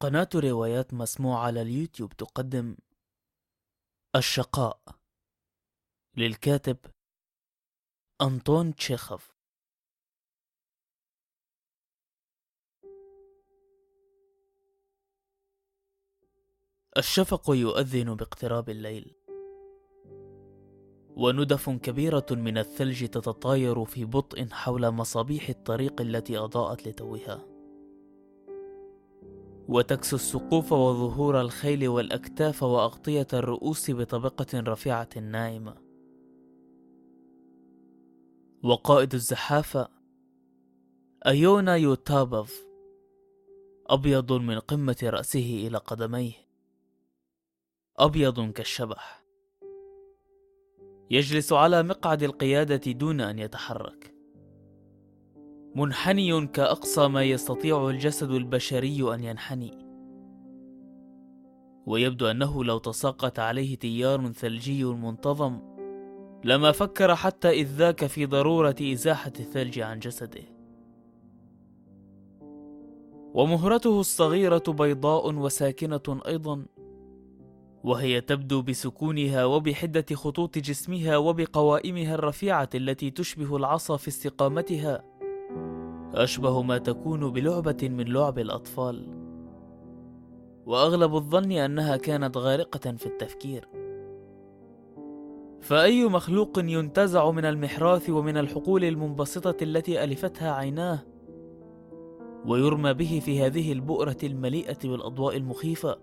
قناة روايات مسموعة على اليوتيوب تقدم الشقاء للكاتب أنطون تشيخوف. الشفق يؤذن باقتراب الليل. وندف كبيرة من الثلج تتطاير في بطء حول مصابيح الطريق التي أضاءت لتوها. وتكسو السقوف وظهور الخيل والأكتاف وأغطية الرؤوس بطبقة رفيعة ناعمة. وقائد الزحافة أيونا يوتابوف أبيض من قمة رأسه إلى قدميه. أبيض كالشبح. يجلس على مقعد القيادة دون أن يتحرك. منحني كأقصى ما يستطيع الجسد البشري أن ينحني. ويبدو أنه لو تساقط عليه تيار ثلجي منتظم لما فكر حتى إذ ذاك في ضرورة إزاحة الثلج عن جسده. ومهرته الصغيرة بيضاء وساكنة أيضا وهي تبدو بسكونها وبحدة خطوط جسمها وبقوائمها الرفيعة التي تشبه العصا في استقامتها. أشبه ما تكون بلعبة من لعب الأطفال. وأغلب الظن أنها كانت غارقة في التفكير. فأي مخلوق ينتزع من المحراث ومن الحقول المنبسطة التي ألفتها عيناه ويرمى به في هذه البؤرة المليئة بالأضواء المخيفة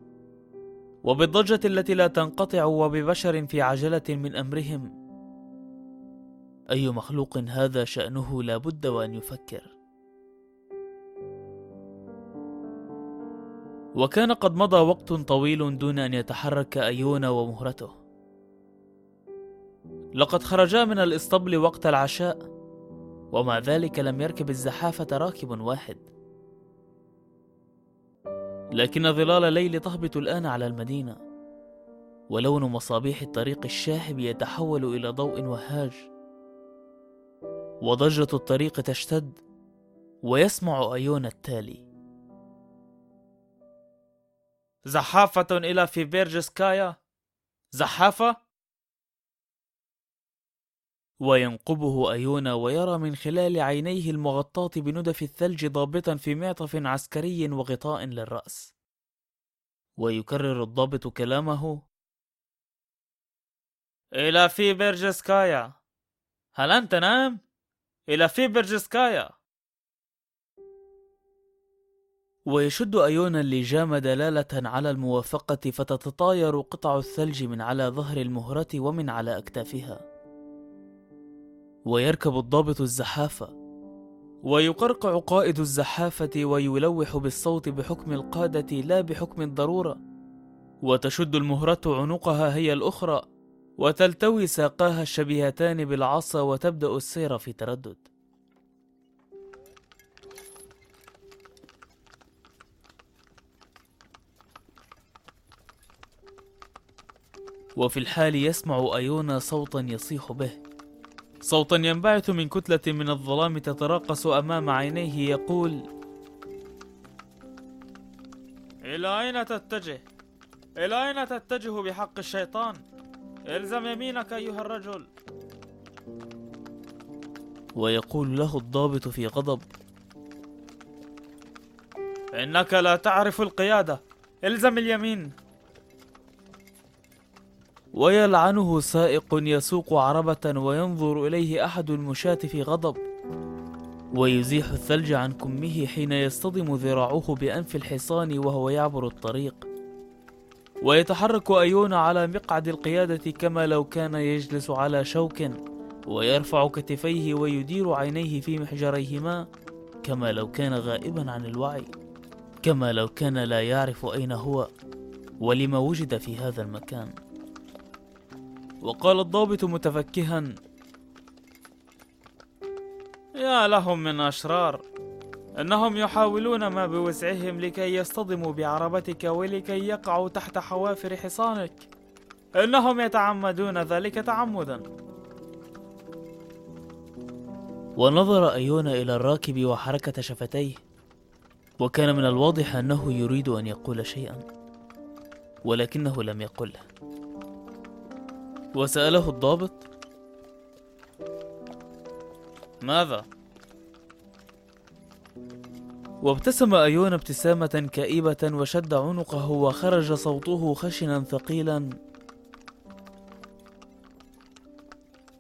وبالضجة التي لا تنقطع وببشر في عجلة من أمرهم؟ أي مخلوق هذا شأنه لا بد وأن يفكر؟ وكان قد مضى وقت طويل دون أن يتحرك أيونا ومهرته. لقد خرجا من الإسطبل وقت العشاء ومع ذلك لم يركب الزحافة راكب واحد. لكن ظلال الليل تهبط الآن على المدينة ولون مصابيح الطريق الشاحب يتحول إلى ضوء وهاج. وضجة الطريق تشتد ويسمع أيونا التالي. زحافة إلى فيبرجسكايا زحافة. وينقبه أيونا ويرى من خلال عينيه المغطاة بندف الثلج ضابطا في معطف عسكري وغطاء للرأس. ويكرر الضابط كلامه. إلى فيبرجسكايا هل أنت نام؟ إلى فيبرجسكايا ويشد أيونا اللجام دلالة على الموافقة فتتطاير قطع الثلج من على ظهر المهرة ومن على أكتافها. ويركب الضابط الزحافة. ويقرقع قائد الزحافة ويلوح بالصوت بحكم القادة لا بحكم الضرورة. وتشد المهرة عنقها هي الأخرى وتلتوي ساقاها الشبيهتان بالعصا وتبدأ السير في تردد. وفي الحال يسمع أيونا صوتا يصيح به صوتا ينبعث من كتلة من الظلام تتراقص أمام عينيه يقول إلى أين تتجه؟ إلى أين تتجه بحق الشيطان؟ إلزم يمينك أيها الرجل ويقول له الضابط في غضب إنك لا تعرف القيادة إلزم اليمين ويلعنه سائق يسوق عربة وينظر إليه أحد المشاة في غضب ويزيح الثلج عن كمه حين يصطدم ذراعه بأنف الحصان وهو يعبر الطريق. ويتحرك أيون على مقعد القيادة كما لو كان يجلس على شوك ويرفع كتفيه ويدير عينيه في محجريهما كما لو كان غائبا عن الوعي كما لو كان لا يعرف أين هو ولما وجد في هذا المكان. وقال الضابط متفكها يا لهم من أشرار إنهم يحاولون ما بوسعهم لكي يصطدموا بعربتك ولكي يقعوا تحت حوافر حصانك. إنهم يتعمدون ذلك تعمدا. ونظر أيون إلى الراكب وحركة شفتيه وكان من الواضح أنه يريد أن يقول شيئا ولكنه لم يقله. وسأله الضابط ماذا؟ وابتسم أيون ابتسامة كئيبة وشد عنقه وخرج صوته خشنا ثقيلا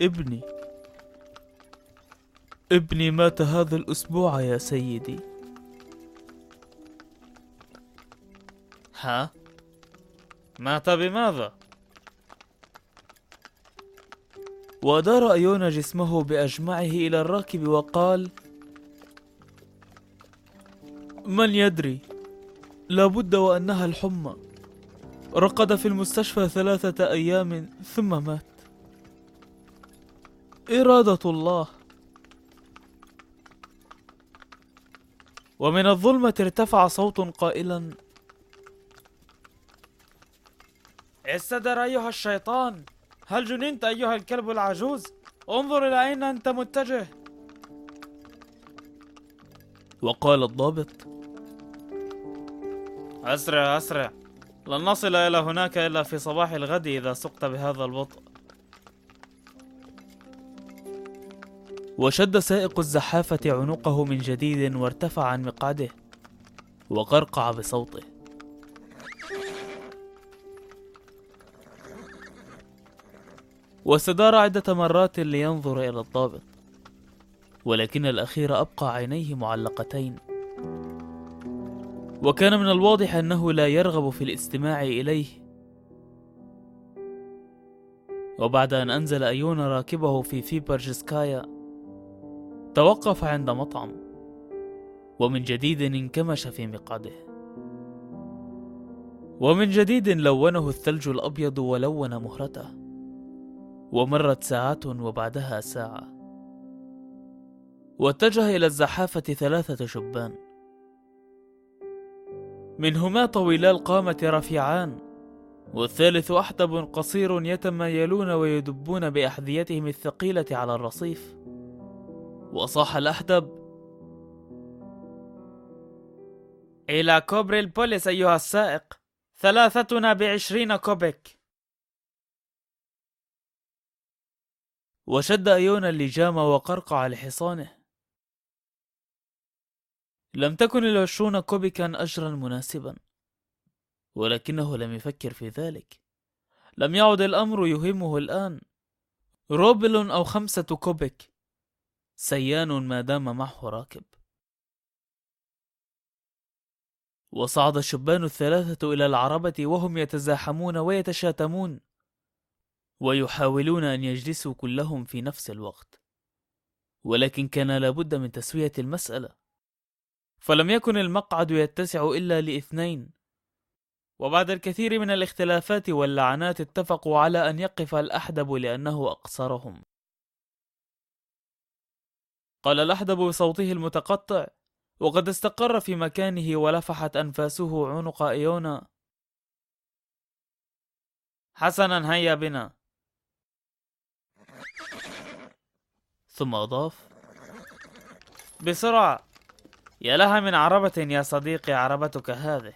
ابني ابني مات هذا الأسبوع يا سيدي ها؟ مات بماذا؟ وأدار أيون جسمه بأجمعه إلى الراكب وقال من يدري لابد وأنها الحمى. رقد في المستشفى ثلاثة أيام ثم مات. إرادة الله. ومن الظلمة ارتفع صوت قائلا استدر أيها الشيطان. هل جننت أيها الكلب العجوز؟ انظر إلى أين أنت متجه. وقال الضابط أسرع أسرع. لن نصل إلى هناك إلا في صباح الغد إذا سقت بهذا البطء. وشد سائق الزحافة عنقه من جديد وارتفع عن مقعده وقرقع بصوته. واستدار عدة مرات لينظر إلى الضابط ولكن الأخير أبقى عينيه معلقتين. وكان من الواضح أنه لا يرغب في الاستماع إليه. وبعد أن أنزل أيون راكبه في فيبرجسكايا توقف عند مطعم ومن جديد انكمش في مقعده. ومن جديد لونه الثلج الأبيض ولون مهرته. ومرت ساعات وبعدها ساعة. واتجه إلى الزحافة ثلاثة شبان. منهما طويلا القامة رفيعان والثالث أحدب قصير يتمايلون ويدبون بأحذيتهم الثقيلة على الرصيف. وصاح الأحدب إلى كوبري البوليس أيها السائق ثلاثتنا بعشرين كوبيك وشد أيون اللجام وقرقع لحصانه لم تكن العشرون كوبيكا أجرا مناسبا ولكنه لم يفكر في ذلك. لم يعد الأمر يهمه الآن. روبل أو خمسة كوبيك سيان ما دام معه راكب. وصعد الشبان الثلاثة إلى العربة وهم يتزاحمون ويتشاتمون. ويحاولون أن يجلسوا كلهم في نفس الوقت. ولكن كان لابد من تسوية المسألة. فلم يكن المقعد يتسع إلا لاثنين. وبعد الكثير من الاختلافات واللعنات اتفقوا على أن يقف الأحدب لأنه أقصرهم. قال الأحدب بصوته المتقطع وقد استقر في مكانه ولفحت أنفاسه عنق إيونا. حسنا هيا بنا. ثم أضاف بسرعة. يا لها من عربة يا صديقي عربتك هذه.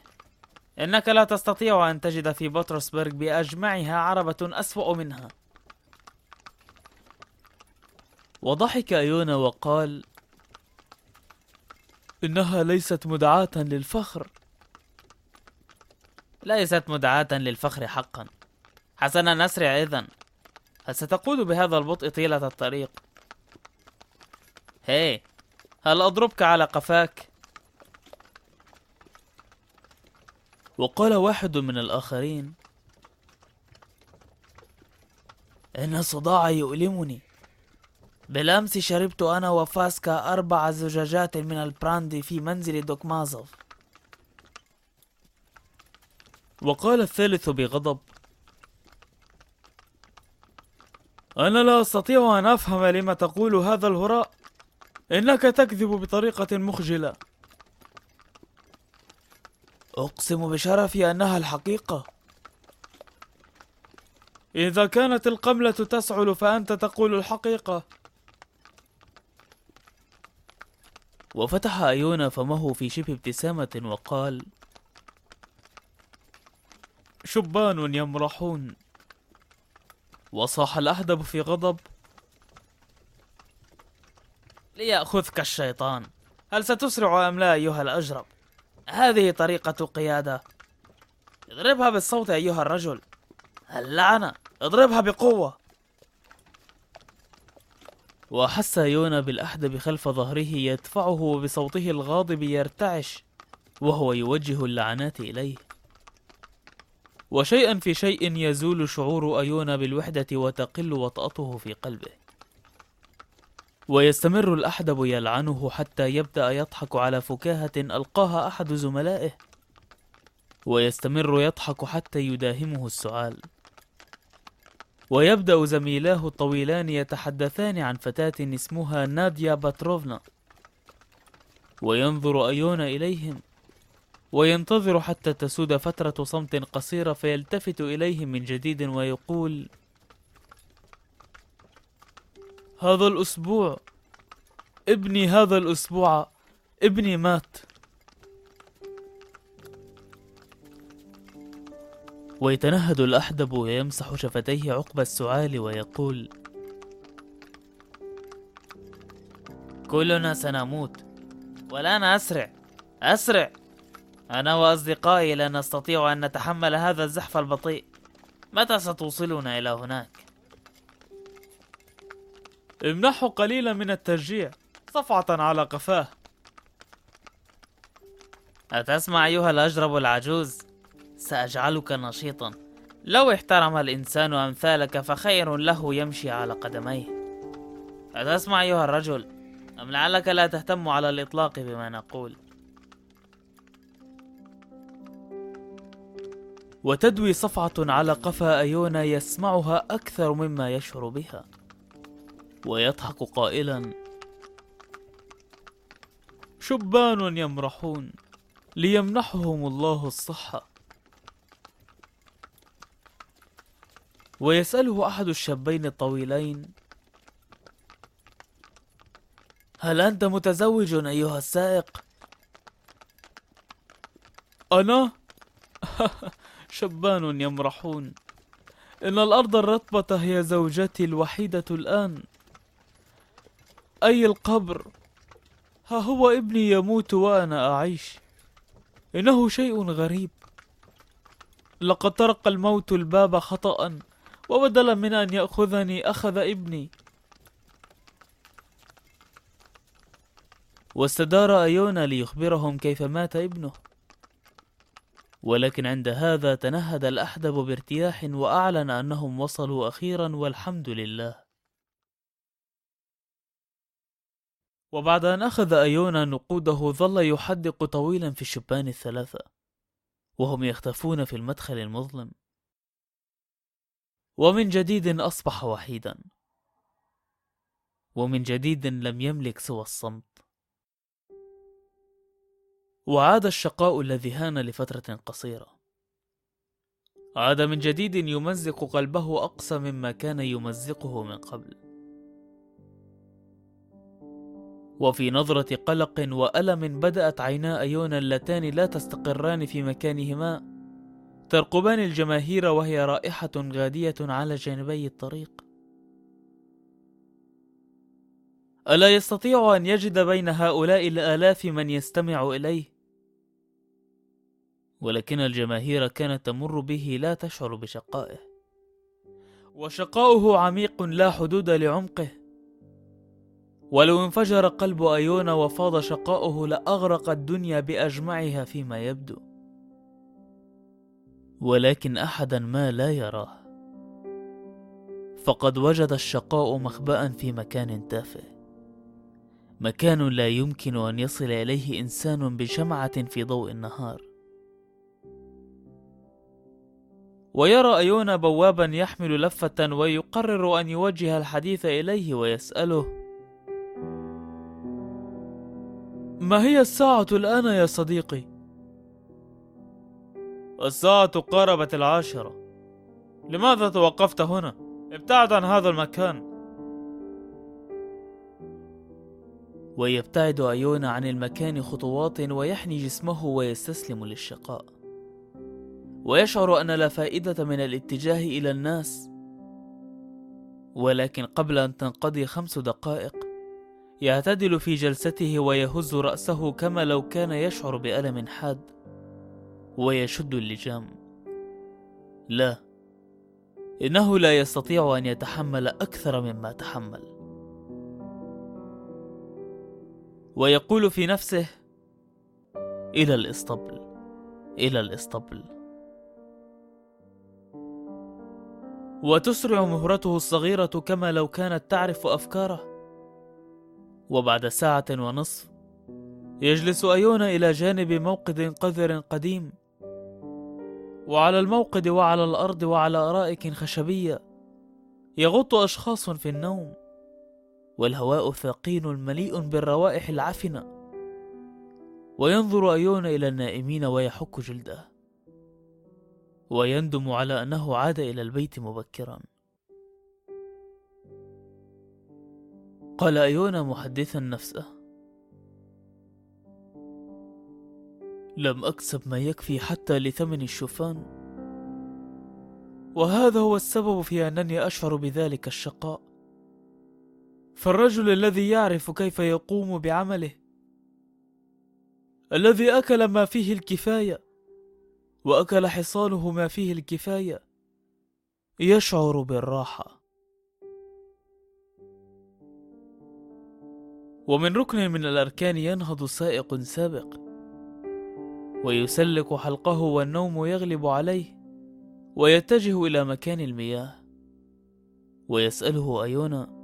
إنك لا تستطيع أن تجد في بطرسبرغ بأجمعها عربة أسوأ منها. وضحك أيونا وقال إنها ليست مدعاة للفخر. ليست مدعاة للفخر حقا. حسنا نسرع إذن. ستقود بهذا البطء طيلة الطريق؟ هي هل أضربك على قفاك؟ وقال واحد من الآخرين إن الصداع يؤلمني بالأمس شربت أنا وفاسكا أربع زجاجات من البراندي في منزل دوكمازوف وقال الثالث بغضب أنا لا أستطيع أن أفهم لما تقول هذا الهراء. إنك تكذب بطريقة مخجلة. أقسم بشرفي أنها الحقيقة. إذا كانت القملة تسعل فأنت تقول الحقيقة. وفتح أيونا فمه في شبه ابتسامة وقال شبان يمرحون. وصاح الأحدب في غضب. ليأخذك الشيطان. هل ستسرع أم لا أيها الأجرب؟ هذه طريقة قيادة اضربها بالصوت أيها الرجل. اللعنة. اضربها بقوة. وأحس يونا بالأحدب خلف ظهره يدفعه وبصوته الغاضب يرتعش وهو يوجه اللعنات إليه. وشيئا في شيء يزول شعور أيونا بالوحدة وتقل وطأته في قلبه. ويستمر الأحدب يلعنه حتى يبدأ يضحك على فكاهة ألقاها أحد زملائه. ويستمر يضحك حتى يداهمه السعال ويبدأ زميلاه الطويلان يتحدثان عن فتاة اسمها ناديا باتروفنا. وينظر أيونا إليهم. وينتظر حتى تسود فترة صمت قصيرة فيلتفت إليهم من جديد ويقول هذا الأسبوع ابني هذا الأسبوع ابني مات. ويتنهد الأحدب ويمسح شفتيه عقب السعال ويقول كلنا سنموت والآن أسرع أسرع. أنا وأصدقائي لا نستطيع أن نتحمل هذا الزحف البطيء متى ستوصلنا إلى هناك؟ امنحه قليلا من التشجيع صفعة على قفاه أتسمع أيها الأجرب العجوز؟ سأجعلك نشيطا لو احترم الإنسان أمثالك فخير له يمشي على قدميه أتسمع أيها الرجل؟ أم لعلك لا تهتم على الإطلاق بما نقول؟ وتدوي صفعة على قفا أيونا يسمعها أكثر مما يشعر بها ويضحك قائلا شبان يمرحون ليمنحهم الله الصحة ويسأله أحد الشابين الطويلين هل أنت متزوج أيها السائق؟ أنا؟ شبان يمرحون. إن الأرض الرطبة هي زوجتي الوحيدة الآن. أي القبر؟ ها هو ابني يموت وأنا أعيش. إنه شيء غريب. لقد طرق الموت الباب خطأ وبدلا من أن يأخذني أخذ ابني. واستدار أيونا ليخبرهم كيف مات ابنه. ولكن عند هذا تنهد الأحدب بارتياح وأعلن أنهم وصلوا أخيرا والحمد لله. وبعد أن أخذ أيونا نقوده ظل يحدق طويلا في الشبان الثلاثة وهم يختفون في المدخل المظلم. ومن جديد أصبح وحيدا. ومن جديد لم يملك سوى الصمت. وعاد الشقاء الذي هان لفترة قصيرة. عاد من جديد يمزق قلبه أقسى مما كان يمزقه من قبل. وفي نظرة قلق وألم بدأت عينا أيونا اللتان لا تستقران في مكانهما ترقبان الجماهير وهي رائحة غادية على جانبي الطريق. ألا يستطيع أن يجد بين هؤلاء الآلاف من يستمع إليه؟ ولكن الجماهير كانت تمر به لا تشعر بشقائه. وشقاؤه عميق لا حدود لعمقه. ولو انفجر قلب أيونا وفاض شقاؤه لأغرق الدنيا بأجمعها فيما يبدو. ولكن أحدا ما لا يراه. فقد وجد الشقاء مخبأ في مكان تافه. مكان لا يمكن أن يصل إليه إنسان بشمعة في ضوء النهار ويرى أيونا بوابا يحمل لفة ويقرر أن يوجه الحديث إليه ويسأله ما هي الساعة الآن يا صديقي؟ الساعة قاربت العاشرة لماذا توقفت هنا؟ ابتعد عن هذا المكان ويبتعد أيونا عن المكان خطوات ويحني جسمه ويستسلم للشقاء. ويشعر أن لا فائدة من الاتجاه إلى الناس. ولكن قبل أن تنقضي خمس دقائق يعتدل في جلسته ويهز رأسه كما لو كان يشعر بألم حاد ويشد اللجام. لا إنه لا يستطيع أن يتحمل أكثر مما تحمل. ويقول في نفسه إلى الإسطبل إلى الإسطبل. وتسرع مهرته الصغيرة كما لو كانت تعرف أفكاره. وبعد ساعة ونصف يجلس أيونا إلى جانب موقد قذر قديم. وعلى الموقد وعلى الأرض وعلى أرائك خشبية يغط أشخاص في النوم. والهواء ثقيل مليء بالروائح العفنة وينظر أيون إلى النائمين ويحك جلده. ويندم على أنه عاد إلى البيت مبكرا. قال أيون محدثا نفسه. لم أكسب ما يكفي حتى لثمن الشوفان. وهذا هو السبب في أنني أشعر بذلك الشقاء. فالرجل الذي يعرف كيف يقوم بعمله الذي أكل ما فيه الكفاية وأكل حصانه ما فيه الكفاية يشعر بالراحة. ومن ركن من الأركان ينهض سائق سابق ويسلك حلقه والنوم يغلب عليه ويتجه إلى مكان المياه ويسأله أيونا؟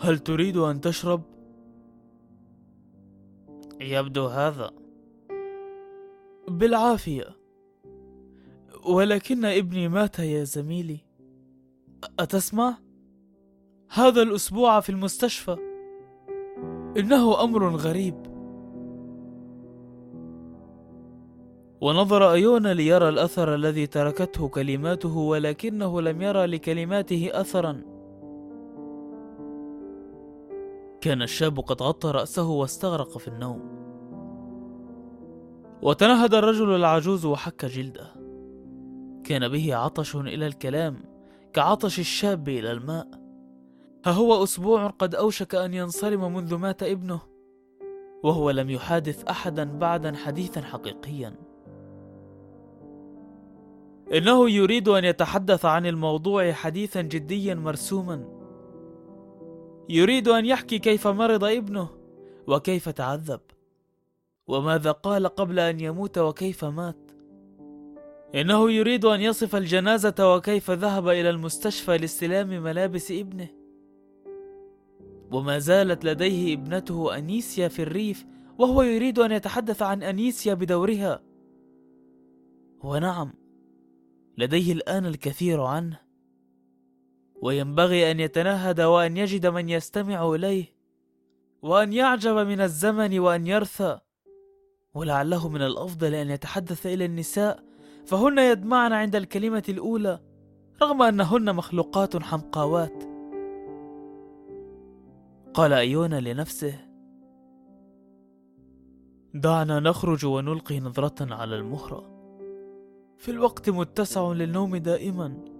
هل تريد أن تشرب؟ يبدو هذا. بالعافية. ولكن ابني مات يا زميلي. أتسمع؟ هذا الأسبوع في المستشفى. إنه أمر غريب. ونظر أيونا ليرى الأثر الذي تركته كلماته ولكنه لم يرى لكلماته أثرا. كان الشاب قد غطى رأسه واستغرق في النوم. وتنهد الرجل العجوز وحك جلده. كان به عطش إلى الكلام كعطش الشاب إلى الماء. ها هو أسبوع قد أوشك أن ينصرم منذ مات ابنه. وهو لم يحادث أحدا بعدا حديثا حقيقيا. إنه يريد أن يتحدث عن الموضوع حديثا جديا مرسوما. يريد أن يحكي كيف مرض ابنه وكيف تعذب وماذا قال قبل أن يموت وكيف مات. إنه يريد أن يصف الجنازة وكيف ذهب إلى المستشفى لاستلام ملابس ابنه. وما زالت لديه ابنته أنيسيا في الريف وهو يريد أن يتحدث عن أنيسيا بدورها. ونعم لديه الآن الكثير عنه. وينبغي أن يتنهد وأن يجد من يستمع إليه وأن يعجب من الزمن وأن يرثى. ولعله من الأفضل أن يتحدث إلى النساء فهن يدمعن عند الكلمة الأولى رغم أنهن مخلوقات حمقاوات. قال أيونا لنفسه دعنا نخرج ونلقي نظرة على المهرة. في الوقت متسع للنوم دائما.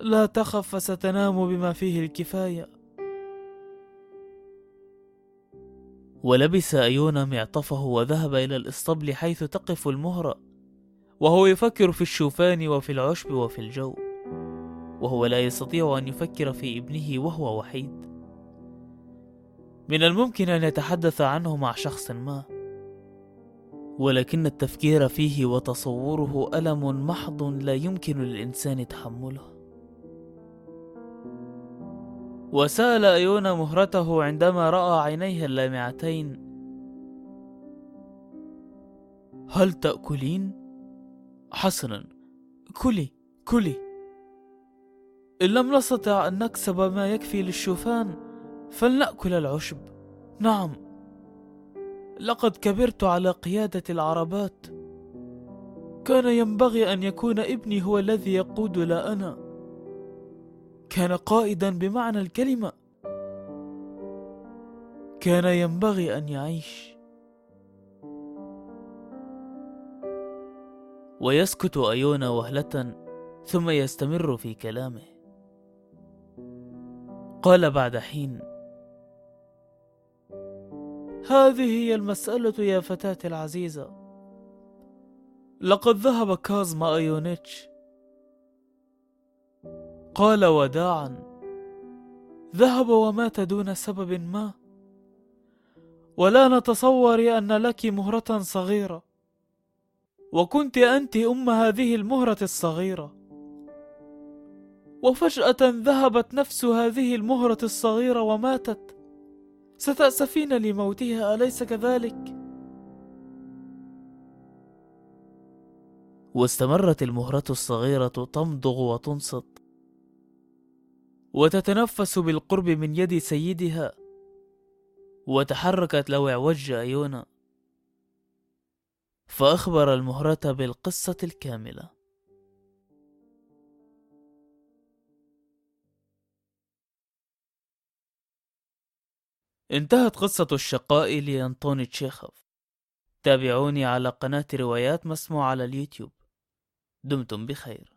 لا تخف فستنام بما فيه الكفاية. ولبس أيونا معطفه وذهب إلى الإسطبل حيث تقف المهرة وهو يفكر في الشوفان وفي العشب وفي الجو وهو لا يستطيع أن يفكر في ابنه وهو وحيد. من الممكن أن يتحدث عنه مع شخص ما ولكن التفكير فيه وتصوره ألم محض لا يمكن للإنسان تحمله. وسأل أيونا مهرته عندما رأى عينيها اللامعتين. هل تأكلين؟ حسنا. كلي كلي. إن لم نستطع أن نكسب ما يكفي للشوفان فلنأكل العشب. نعم. لقد كبرت على قيادة العربات. كان ينبغي أن يكون ابني هو الذي يقود لا أنا. كان قائدا بمعنى الكلمة. كان ينبغي أن يعيش. ويسكت أيونا وهلة ثم يستمر في كلامه. قال بعد حين هذه هي المسألة يا فتاتي العزيزة. لقد ذهب كازما أيونيتش قال وداعا. ذهب ومات دون سبب ما. ولا نتصور أن لك مهرة صغيرة. وكنت أنت أم هذه المهرة الصغيرة. وفجأة ذهبت نفس هذه المهرة الصغيرة وماتت. ستأسفين لموتها أليس كذلك؟ واستمرت المهرة الصغيرة تمضغ وتنصت. وتتنفس بالقرب من يد سيدها وتحركت لو اعوج أيونا فأخبر المهرة بالقصة الكاملة. انتهت قصة الشقاء لأنطوني تشيخوف تابعوني على قناة روايات مسموع على اليوتيوب. دمتم بخير.